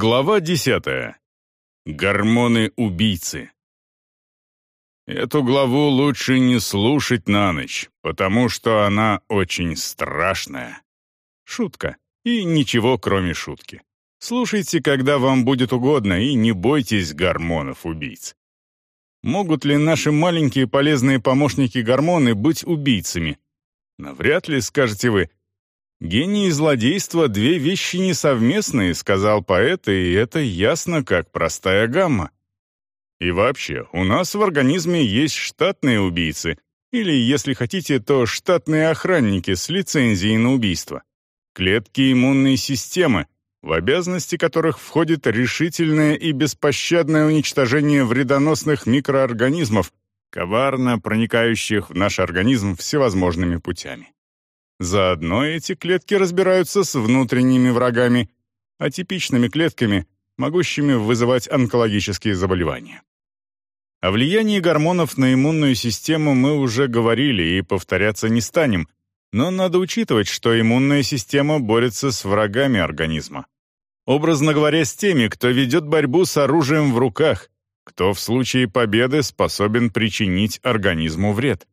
Глава десятая. Гормоны-убийцы. Эту главу лучше не слушать на ночь, потому что она очень страшная. Шутка. И ничего, кроме шутки. Слушайте, когда вам будет угодно, и не бойтесь гормонов-убийц. Могут ли наши маленькие полезные помощники-гормоны быть убийцами? Навряд ли, скажете вы, «Гений и злодейство — две вещи несовместные», — сказал поэт, и это ясно, как простая гамма. И вообще, у нас в организме есть штатные убийцы, или, если хотите, то штатные охранники с лицензией на убийство. Клетки иммунной системы, в обязанности которых входит решительное и беспощадное уничтожение вредоносных микроорганизмов, коварно проникающих в наш организм всевозможными путями. Заодно эти клетки разбираются с внутренними врагами, атипичными клетками, могущими вызывать онкологические заболевания. О влиянии гормонов на иммунную систему мы уже говорили и повторяться не станем, но надо учитывать, что иммунная система борется с врагами организма. Образно говоря, с теми, кто ведет борьбу с оружием в руках, кто в случае победы способен причинить организму вред.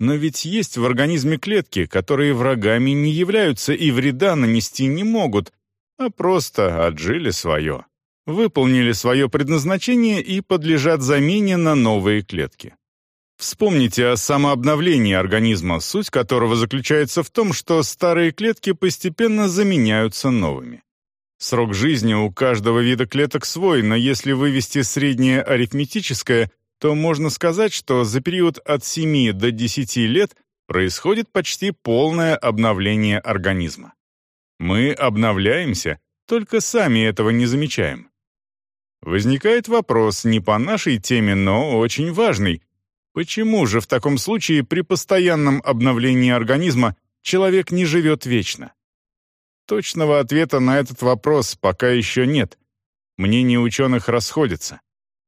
Но ведь есть в организме клетки, которые врагами не являются и вреда нанести не могут, а просто отжили свое, выполнили свое предназначение и подлежат замене на новые клетки. Вспомните о самообновлении организма, суть которого заключается в том, что старые клетки постепенно заменяются новыми. Срок жизни у каждого вида клеток свой, но если вывести среднее арифметическое, то можно сказать, что за период от 7 до 10 лет происходит почти полное обновление организма. Мы обновляемся, только сами этого не замечаем. Возникает вопрос не по нашей теме, но очень важный. Почему же в таком случае при постоянном обновлении организма человек не живет вечно? Точного ответа на этот вопрос пока еще нет. Мнения ученых расходятся.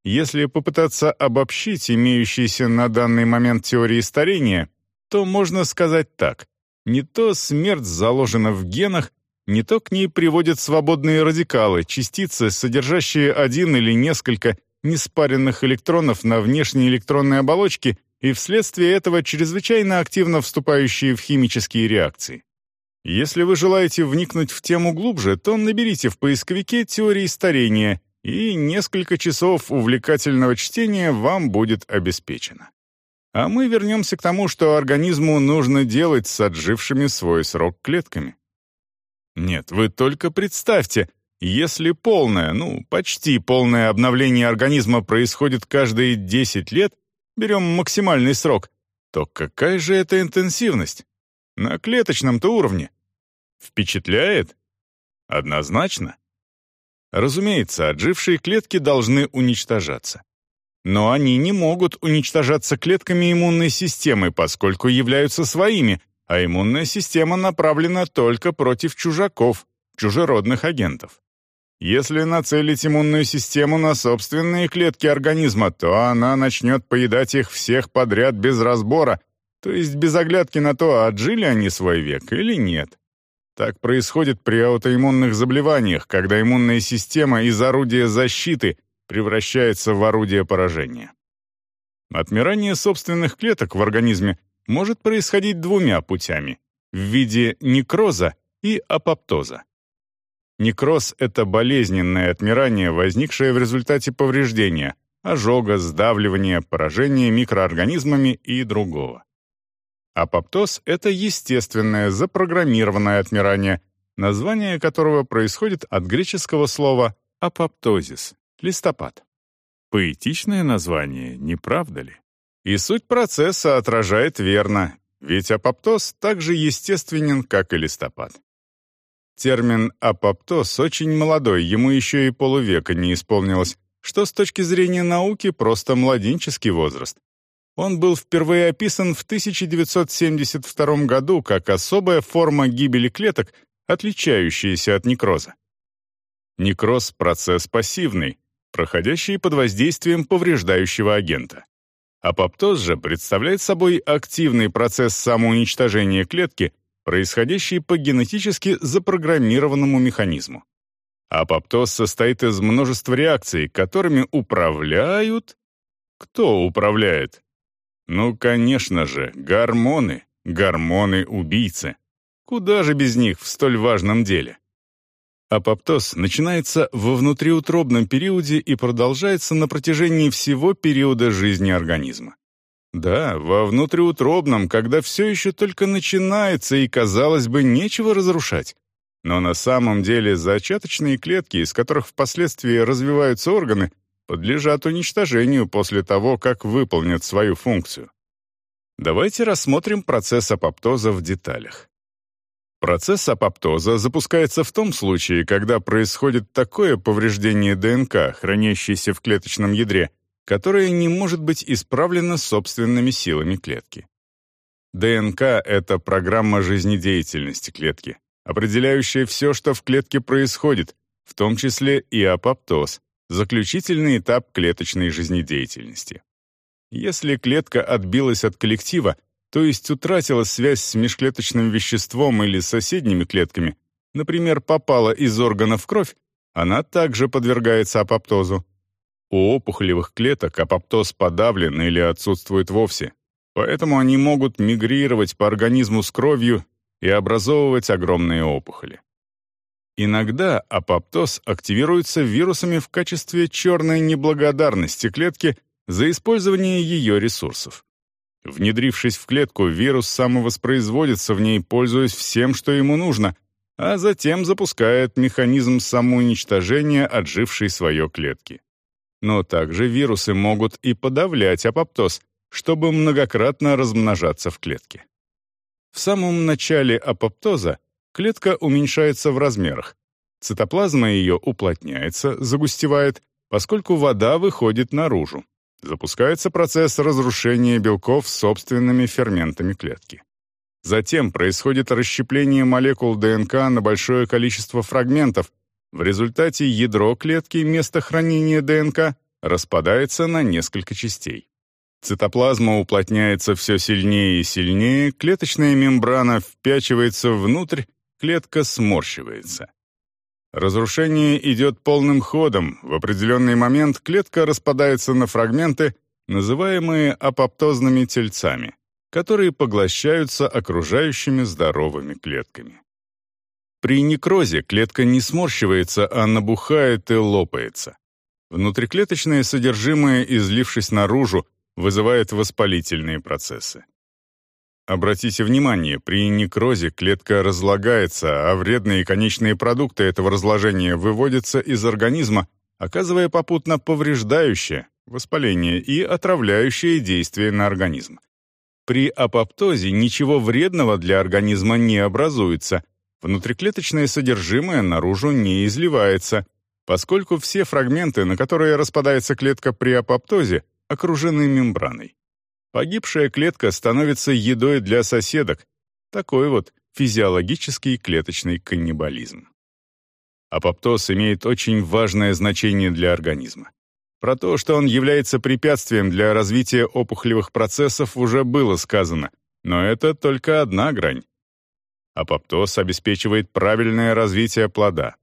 Если попытаться обобщить имеющиеся на данный момент теории старения, то можно сказать так. Не то смерть заложена в генах, не то к ней приводят свободные радикалы, частицы, содержащие один или несколько неспаренных электронов на внешней электронной оболочке и вследствие этого чрезвычайно активно вступающие в химические реакции. Если вы желаете вникнуть в тему глубже, то наберите в поисковике теории старения и несколько часов увлекательного чтения вам будет обеспечено. А мы вернемся к тому, что организму нужно делать с отжившими свой срок клетками. Нет, вы только представьте, если полное, ну, почти полное обновление организма происходит каждые 10 лет, берем максимальный срок, то какая же это интенсивность? На клеточном-то уровне. Впечатляет? Однозначно. Разумеется, отжившие клетки должны уничтожаться. Но они не могут уничтожаться клетками иммунной системы, поскольку являются своими, а иммунная система направлена только против чужаков, чужеродных агентов. Если нацелить иммунную систему на собственные клетки организма, то она начнет поедать их всех подряд без разбора, то есть без оглядки на то, отжили они свой век или нет. Так происходит при аутоиммунных заболеваниях, когда иммунная система из орудия защиты превращается в орудие поражения. Отмирание собственных клеток в организме может происходить двумя путями – в виде некроза и апоптоза. Некроз – это болезненное отмирание, возникшее в результате повреждения, ожога, сдавливания, поражения микроорганизмами и другого. Апоптоз — это естественное, запрограммированное отмирание, название которого происходит от греческого слова «апоптозис» — листопад. Поэтичное название, не правда ли? И суть процесса отражает верно, ведь апоптоз так же естественен, как и листопад. Термин «апоптоз» очень молодой, ему еще и полувека не исполнилось, что с точки зрения науки просто младенческий возраст. Он был впервые описан в 1972 году как особая форма гибели клеток, отличающаяся от некроза. Некроз — процесс пассивный, проходящий под воздействием повреждающего агента. Апоптоз же представляет собой активный процесс самоуничтожения клетки, происходящий по генетически запрограммированному механизму. Апоптоз состоит из множества реакций, которыми управляют... Кто управляет? Ну, конечно же, гормоны, гормоны-убийцы. Куда же без них в столь важном деле? Апоптоз начинается во внутриутробном периоде и продолжается на протяжении всего периода жизни организма. Да, во внутриутробном, когда все еще только начинается и, казалось бы, нечего разрушать. Но на самом деле зачаточные клетки, из которых впоследствии развиваются органы, подлежат уничтожению после того, как выполнят свою функцию. Давайте рассмотрим процесс апоптоза в деталях. Процесс апоптоза запускается в том случае, когда происходит такое повреждение ДНК, хранящейся в клеточном ядре, которое не может быть исправлено собственными силами клетки. ДНК — это программа жизнедеятельности клетки, определяющая все, что в клетке происходит, в том числе и апоптоз, заключительный этап клеточной жизнедеятельности. Если клетка отбилась от коллектива, то есть утратила связь с межклеточным веществом или соседними клетками, например, попала из органа в кровь, она также подвергается апоптозу. У опухолевых клеток апоптоз подавлен или отсутствует вовсе, поэтому они могут мигрировать по организму с кровью и образовывать огромные опухоли. Иногда апоптоз активируется вирусами в качестве черной неблагодарности клетки за использование ее ресурсов. Внедрившись в клетку, вирус самовоспроизводится в ней, пользуясь всем, что ему нужно, а затем запускает механизм самоуничтожения отжившей свое клетки. Но также вирусы могут и подавлять апоптоз, чтобы многократно размножаться в клетке. В самом начале апоптоза клетка уменьшается в размерах. Цитоплазма ее уплотняется, загустевает, поскольку вода выходит наружу. Запускается процесс разрушения белков собственными ферментами клетки. Затем происходит расщепление молекул ДНК на большое количество фрагментов, в результате ядро клетки, место хранения ДНК, распадается на несколько частей. Цитоплазма уплотняется все сильнее и сильнее, клеточная мембрана впячивается внутрь, клетка сморщивается. Разрушение идет полным ходом, в определенный момент клетка распадается на фрагменты, называемые апоптозными тельцами, которые поглощаются окружающими здоровыми клетками. При некрозе клетка не сморщивается, а набухает и лопается. Внутриклеточное содержимое, излившись наружу, вызывает воспалительные процессы. Обратите внимание, при некрозе клетка разлагается, а вредные конечные продукты этого разложения выводятся из организма, оказывая попутно повреждающее, воспаление и отравляющее действие на организм. При апоптозе ничего вредного для организма не образуется, внутриклеточное содержимое наружу не изливается, поскольку все фрагменты, на которые распадается клетка при апоптозе, окружены мембраной. Погибшая клетка становится едой для соседок. Такой вот физиологический клеточный каннибализм. Апоптоз имеет очень важное значение для организма. Про то, что он является препятствием для развития опухолевых процессов, уже было сказано, но это только одна грань. Апоптоз обеспечивает правильное развитие плода.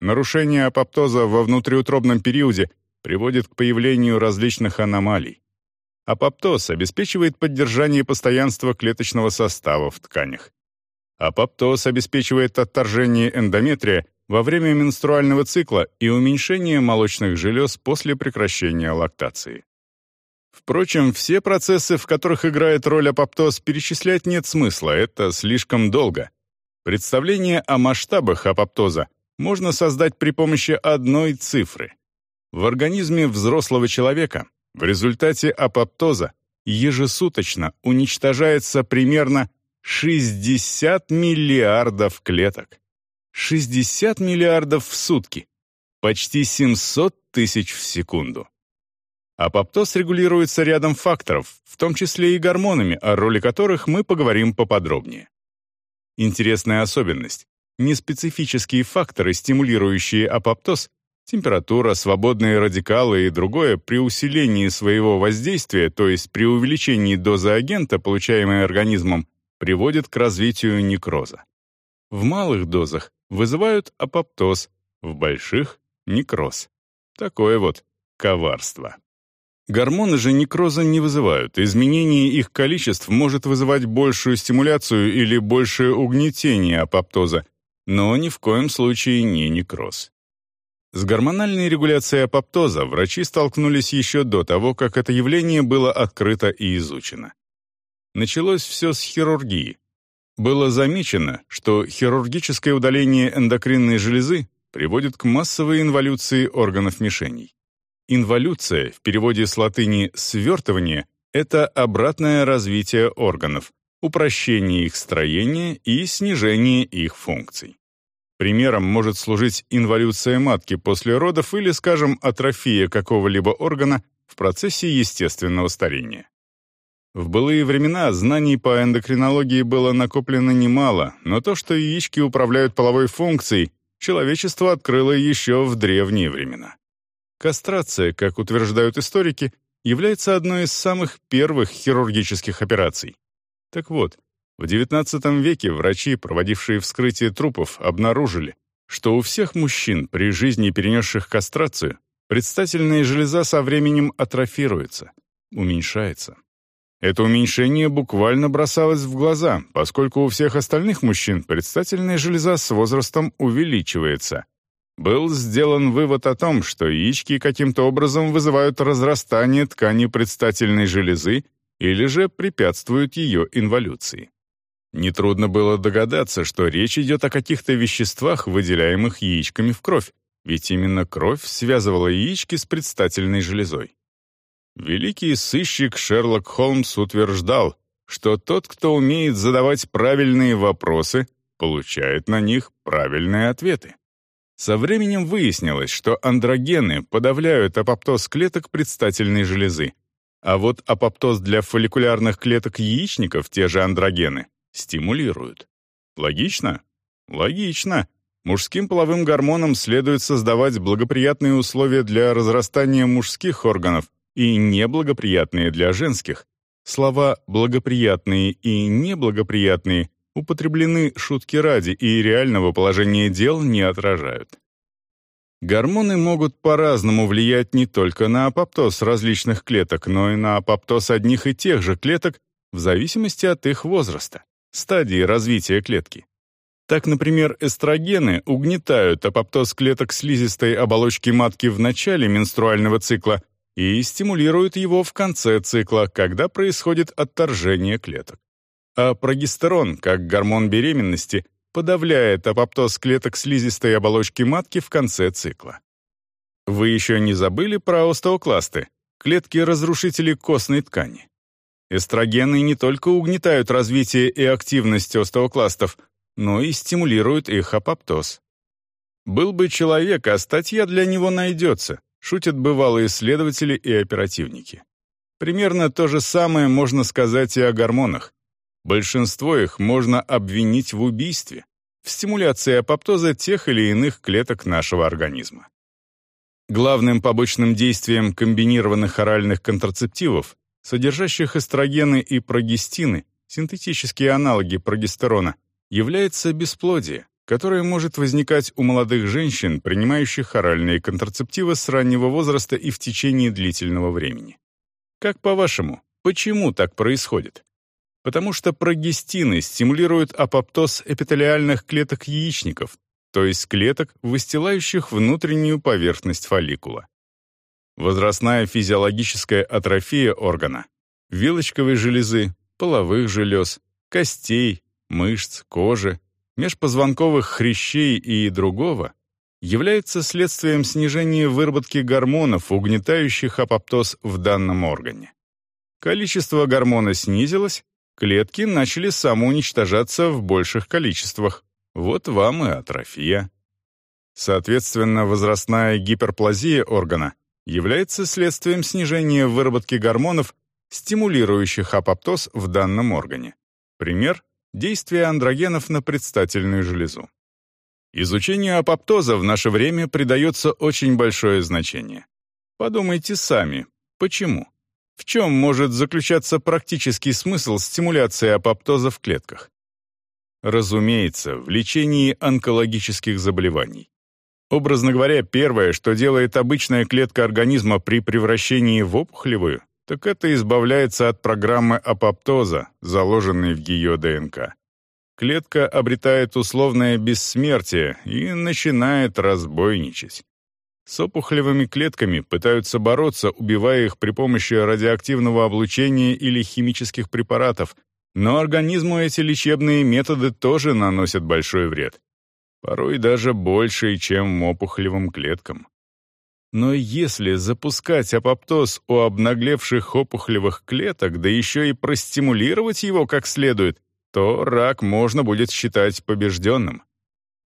Нарушение апоптоза во внутриутробном периоде приводит к появлению различных аномалий. Апоптоз обеспечивает поддержание постоянства клеточного состава в тканях. Апоптоз обеспечивает отторжение эндометрия во время менструального цикла и уменьшение молочных желез после прекращения лактации. Впрочем, все процессы, в которых играет роль апоптоз, перечислять нет смысла, это слишком долго. Представление о масштабах апоптоза можно создать при помощи одной цифры. В организме взрослого человека в результате апоптоза ежесуточно уничтожается примерно 60 миллиардов клеток. 60 миллиардов в сутки. Почти 700 тысяч в секунду. Апоптоз регулируется рядом факторов, в том числе и гормонами, о роли которых мы поговорим поподробнее. Интересная особенность. Неспецифические факторы, стимулирующие апоптоз, температура, свободные радикалы и другое, при усилении своего воздействия, то есть при увеличении дозы агента, получаемой организмом, приводят к развитию некроза. В малых дозах вызывают апоптоз, в больших — некроз. Такое вот коварство. Гормоны же некроза не вызывают. Изменение их количеств может вызывать большую стимуляцию или большее угнетение апоптоза, но ни в коем случае не некроз. С гормональной регуляцией апоптоза врачи столкнулись еще до того, как это явление было открыто и изучено. Началось все с хирургии. Было замечено, что хирургическое удаление эндокринной железы приводит к массовой инволюции органов мишеней. Инволюция, в переводе с латыни «свертывание», это обратное развитие органов, упрощение их строения и снижение их функций. Примером может служить инволюция матки после родов или, скажем, атрофия какого-либо органа в процессе естественного старения. В былые времена знаний по эндокринологии было накоплено немало, но то, что яички управляют половой функцией, человечество открыло еще в древние времена. Кастрация, как утверждают историки, является одной из самых первых хирургических операций. Так вот, в XIX веке врачи, проводившие вскрытие трупов, обнаружили, что у всех мужчин при жизни перенесших кастрацию предстательная железа со временем атрофируется, уменьшается. Это уменьшение буквально бросалось в глаза, поскольку у всех остальных мужчин предстательная железа с возрастом увеличивается. Был сделан вывод о том, что яички каким-то образом вызывают разрастание ткани предстательной железы или же препятствуют ее инволюции. Нетрудно было догадаться, что речь идет о каких-то веществах, выделяемых яичками в кровь, ведь именно кровь связывала яички с предстательной железой. Великий сыщик Шерлок Холмс утверждал, что тот, кто умеет задавать правильные вопросы, получает на них правильные ответы. Со временем выяснилось, что андрогены подавляют апоптоз клеток предстательной железы, а вот апоптоз для фолликулярных клеток яичников, те же андрогены, стимулируют. Логично? Логично. Мужским половым гормонам следует создавать благоприятные условия для разрастания мужских органов и неблагоприятные для женских. Слова «благоприятные» и «неблагоприятные» употреблены шутки ради и реального положения дел не отражают. Гормоны могут по-разному влиять не только на апоптоз различных клеток, но и на апоптоз одних и тех же клеток в зависимости от их возраста стадии развития клетки. Так, например, эстрогены угнетают апоптоз клеток слизистой оболочки матки в начале менструального цикла и стимулируют его в конце цикла, когда происходит отторжение клеток. А прогестерон, как гормон беременности, подавляет апоптоз клеток слизистой оболочки матки в конце цикла. Вы еще не забыли про остеокласты, клетки-разрушители костной ткани. Эстрогены не только угнетают развитие и активность остеокластов, но и стимулируют их апоптоз. Был бы человек, а статья для него найдется, шутят бывалые исследователи и оперативники. Примерно то же самое можно сказать и о гормонах. Большинство их можно обвинить в убийстве, в стимуляции апоптоза тех или иных клеток нашего организма. Главным побочным действием комбинированных оральных контрацептивов содержащих эстрогены и прогестины, синтетические аналоги прогестерона, является бесплодие, которое может возникать у молодых женщин, принимающих оральные контрацептивы с раннего возраста и в течение длительного времени. Как по-вашему, почему так происходит? Потому что прогестины стимулируют апоптоз эпителиальных клеток яичников, то есть клеток, выстилающих внутреннюю поверхность фолликула возрастная физиологическая атрофия органа, вилочковой железы, половых желез, костей, мышц, кожи, межпозвонковых хрящей и другого является следствием снижения выработки гормонов, угнетающих апоптоз в данном органе. Количество гормона снизилось, клетки начали самоуничтожаться в больших количествах. Вот вам и атрофия. Соответственно, возрастная гиперплазия органа является следствием снижения выработки гормонов, стимулирующих апоптоз в данном органе. Пример – действие андрогенов на предстательную железу. Изучению апоптоза в наше время придается очень большое значение. Подумайте сами, почему? В чем может заключаться практический смысл стимуляции апоптоза в клетках? Разумеется, в лечении онкологических заболеваний. Образно говоря, первое, что делает обычная клетка организма при превращении в опухолевую, так это избавляется от программы апоптоза, заложенной в ее ДНК. Клетка обретает условное бессмертие и начинает разбойничать. С опухолевыми клетками пытаются бороться, убивая их при помощи радиоактивного облучения или химических препаратов, но организму эти лечебные методы тоже наносят большой вред. Порой даже больше, чем опухолевым клеткам. Но если запускать апоптоз у обнаглевших опухолевых клеток, да еще и простимулировать его как следует, то рак можно будет считать побежденным.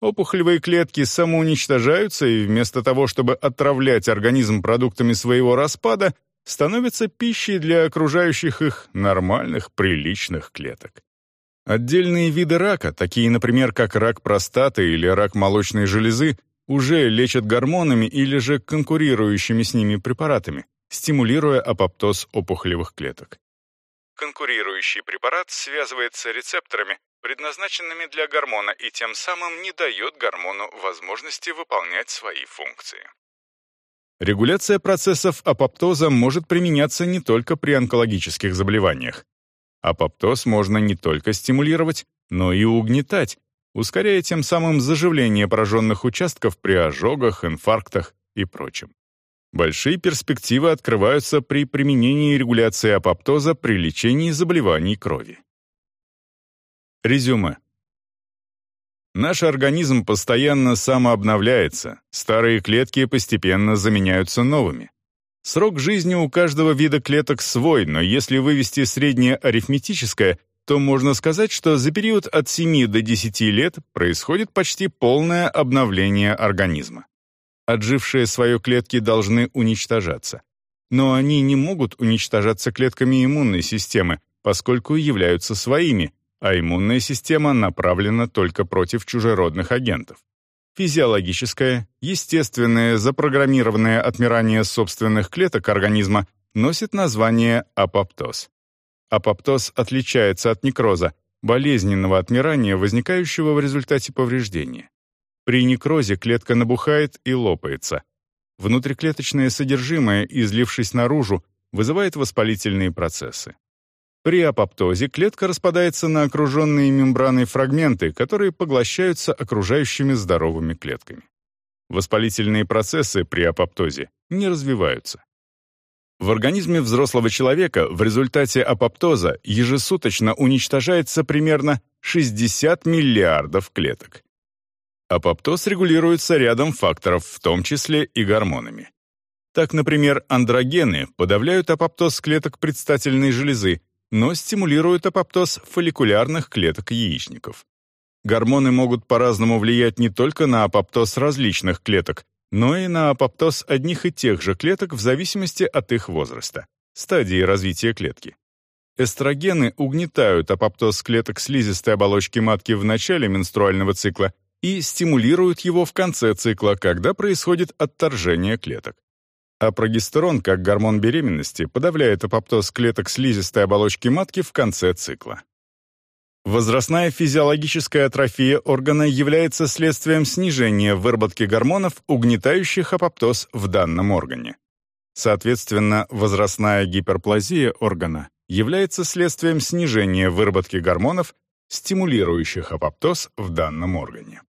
Опухолевые клетки самоуничтожаются и вместо того, чтобы отравлять организм продуктами своего распада, становятся пищей для окружающих их нормальных, приличных клеток. Отдельные виды рака, такие, например, как рак простаты или рак молочной железы, уже лечат гормонами или же конкурирующими с ними препаратами, стимулируя апоптоз опухолевых клеток. Конкурирующий препарат связывается рецепторами, предназначенными для гормона, и тем самым не дает гормону возможности выполнять свои функции. Регуляция процессов апоптоза может применяться не только при онкологических заболеваниях. Апоптоз можно не только стимулировать, но и угнетать, ускоряя тем самым заживление пораженных участков при ожогах, инфарктах и прочем. Большие перспективы открываются при применении регуляции апоптоза при лечении заболеваний крови. Резюме. Наш организм постоянно самообновляется, старые клетки постепенно заменяются новыми. Срок жизни у каждого вида клеток свой, но если вывести среднее арифметическое, то можно сказать, что за период от 7 до 10 лет происходит почти полное обновление организма. Отжившие свое клетки должны уничтожаться. Но они не могут уничтожаться клетками иммунной системы, поскольку являются своими, а иммунная система направлена только против чужеродных агентов. Физиологическое, естественное, запрограммированное отмирание собственных клеток организма носит название апоптоз. Апоптоз отличается от некроза, болезненного отмирания, возникающего в результате повреждения. При некрозе клетка набухает и лопается. Внутриклеточное содержимое, излившись наружу, вызывает воспалительные процессы. При апоптозе клетка распадается на окруженные мембраной фрагменты, которые поглощаются окружающими здоровыми клетками. Воспалительные процессы при апоптозе не развиваются. В организме взрослого человека в результате апоптоза ежесуточно уничтожается примерно 60 миллиардов клеток. Апоптоз регулируется рядом факторов, в том числе и гормонами. Так, например, андрогены подавляют апоптоз клеток предстательной железы, но стимулируют апоптоз фолликулярных клеток яичников. Гормоны могут по-разному влиять не только на апоптоз различных клеток, но и на апоптоз одних и тех же клеток в зависимости от их возраста, стадии развития клетки. Эстрогены угнетают апоптоз клеток слизистой оболочки матки в начале менструального цикла и стимулируют его в конце цикла, когда происходит отторжение клеток. А прогестерон, как гормон беременности, подавляет апоптоз клеток слизистой оболочки матки в конце цикла. Возрастная физиологическая атрофия органа является следствием снижения выработки гормонов, угнетающих апоптоз в данном органе. Соответственно, возрастная гиперплазия органа является следствием снижения выработки гормонов, стимулирующих апоптоз в данном органе.